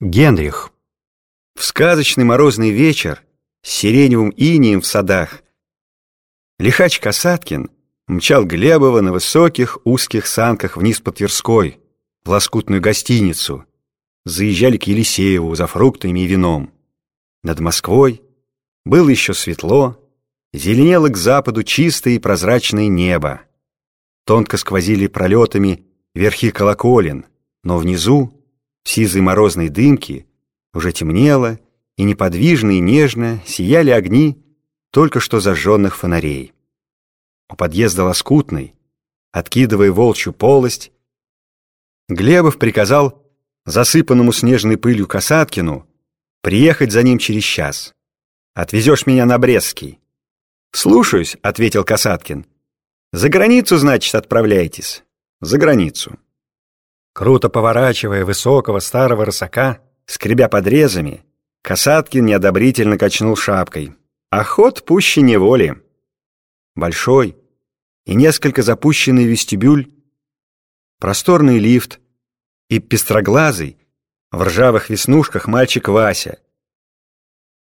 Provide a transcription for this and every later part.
Генрих. В сказочный морозный вечер с сиреневым инием в садах лихач Касаткин мчал Глебова на высоких узких санках вниз по Тверской, в лоскутную гостиницу. Заезжали к Елисееву за фруктами и вином. Над Москвой было еще светло, зеленело к западу чистое и прозрачное небо. Тонко сквозили пролетами верхи колоколен, но внизу в сизой морозной дымке уже темнело, и неподвижно и нежно сияли огни только что зажженных фонарей. У подъезда Лоскутный, откидывая волчью полость, Глебов приказал засыпанному снежной пылью Касаткину приехать за ним через час. «Отвезешь меня на Брестский?» «Слушаюсь», — ответил Касаткин. «За границу, значит, отправляетесь?» «За границу». Круто поворачивая высокого старого рысака, скребя подрезами, Касаткин неодобрительно качнул шапкой. Охот пуще неволи. Большой и несколько запущенный вестибюль, просторный лифт и пестроглазый в ржавых веснушках мальчик Вася,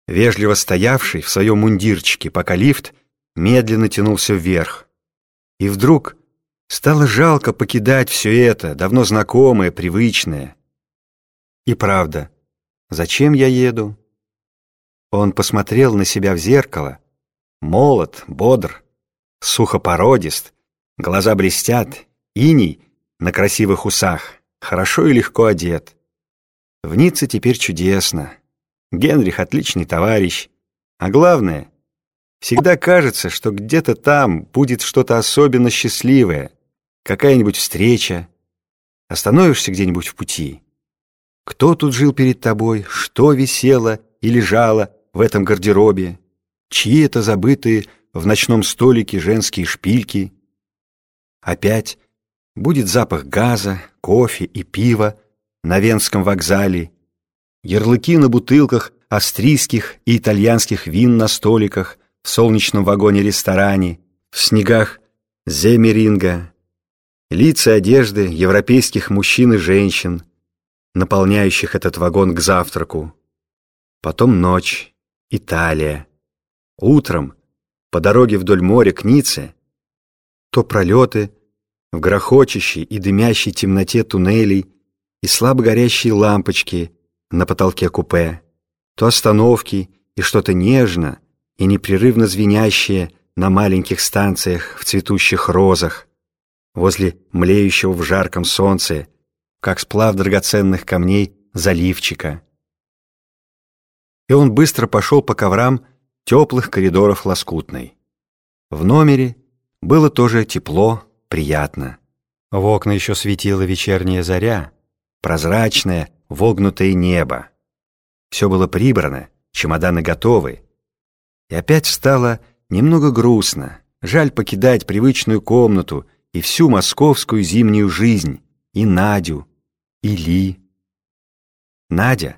вежливо стоявший в своем мундирчике, пока лифт медленно тянулся вверх. И вдруг Стало жалко покидать все это, давно знакомое, привычное. И правда, зачем я еду? Он посмотрел на себя в зеркало. Молод, бодр, сухопородист, глаза блестят, иней на красивых усах, хорошо и легко одет. В Ницце теперь чудесно. Генрих отличный товарищ. А главное, всегда кажется, что где-то там будет что-то особенно счастливое, какая-нибудь встреча, остановишься где-нибудь в пути. Кто тут жил перед тобой, что висело и лежало в этом гардеробе, чьи это забытые в ночном столике женские шпильки. Опять будет запах газа, кофе и пива на Венском вокзале, ярлыки на бутылках австрийских и итальянских вин на столиках в солнечном вагоне-ресторане, в снегах Земеринга, лица одежды европейских мужчин и женщин, наполняющих этот вагон к завтраку. Потом ночь, Италия. Утром, по дороге вдоль моря к Ницце, то пролеты в грохочущей и дымящей темноте туннелей и слабо горящие лампочки на потолке купе, то остановки и что-то нежно и непрерывно звенящее на маленьких станциях в цветущих розах, возле млеющего в жарком солнце, как сплав драгоценных камней заливчика. И он быстро пошел по коврам теплых коридоров Лоскутной. В номере было тоже тепло, приятно. В окна еще светила вечерняя заря, прозрачное, вогнутое небо. Все было прибрано, чемоданы готовы. И опять стало немного грустно. Жаль покидать привычную комнату и всю московскую зимнюю жизнь, и Надю, и Ли. Надя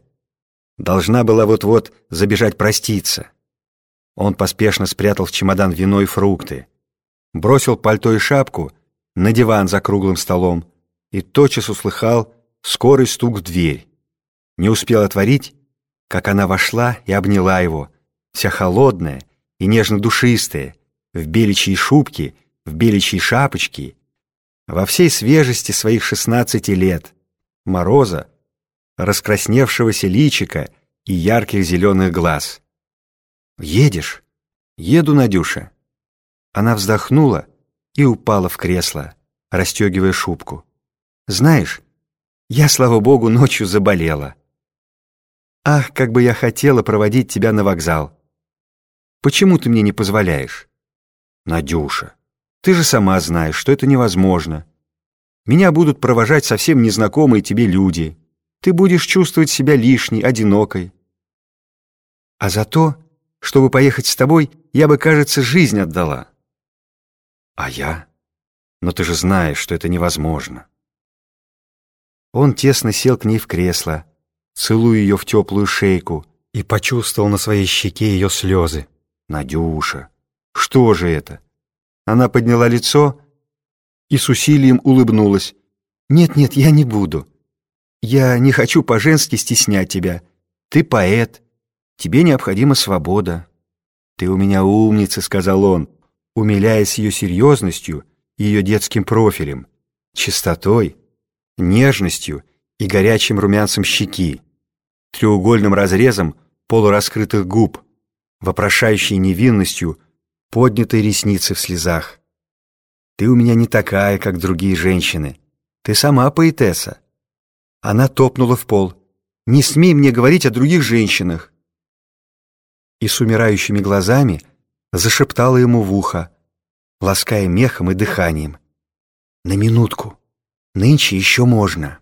должна была вот-вот забежать проститься. Он поспешно спрятал в чемодан вино и фрукты, бросил пальто и шапку на диван за круглым столом и тотчас услыхал скорый стук в дверь. Не успел отворить, как она вошла и обняла его, вся холодная и нежно-душистая, в беличьей шубке в беличьей шапочке, во всей свежести своих шестнадцати лет, мороза, раскрасневшегося личика и ярких зеленых глаз. «Едешь?» «Еду, Надюша». Она вздохнула и упала в кресло, расстегивая шубку. «Знаешь, я, слава богу, ночью заболела. Ах, как бы я хотела проводить тебя на вокзал. Почему ты мне не позволяешь?» «Надюша, ты же сама знаешь, что это невозможно. Меня будут провожать совсем незнакомые тебе люди. Ты будешь чувствовать себя лишней, одинокой. А за то, чтобы поехать с тобой, я бы, кажется, жизнь отдала. А я? Но ты же знаешь, что это невозможно. Он тесно сел к ней в кресло, целуя ее в теплую шейку, и почувствовал на своей щеке ее слезы. «Надюша, что же это? Она подняла лицо и с усилием улыбнулась. «Нет-нет, я не буду. Я не хочу по-женски стеснять тебя. Ты поэт, тебе необходима свобода. Ты у меня умница, сказал он, умиляясь ее серьезностью ее детским профилем, чистотой, нежностью и горячим румянцем щеки, треугольным разрезом полураскрытых губ, вопрошающей невинностью поднятой ресницы в слезах. Ты у меня не такая, как другие женщины. Ты сама поэтесса. Она топнула в пол. «Не смей мне говорить о других женщинах!» И с умирающими глазами зашептала ему в ухо, лаская мехом и дыханием. «На минутку, нынче еще можно».